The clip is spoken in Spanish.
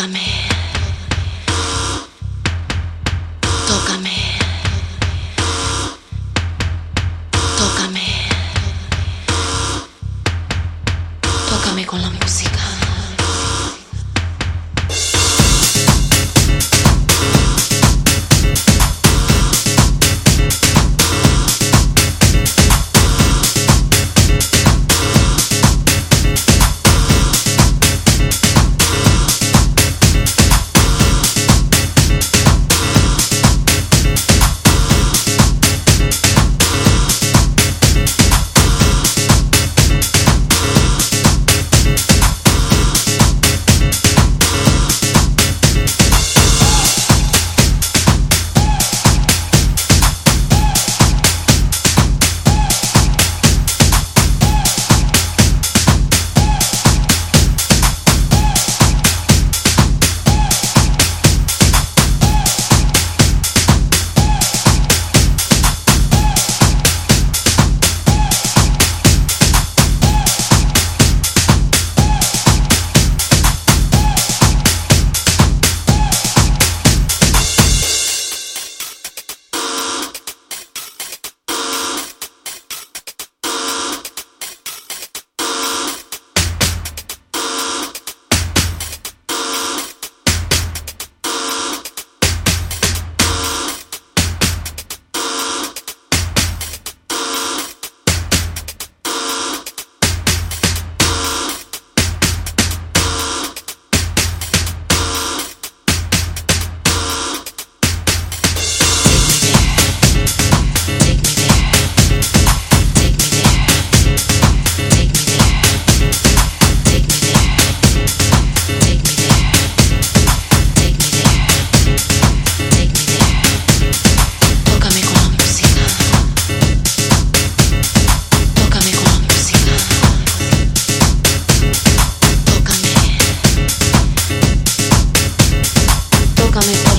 Tócame. come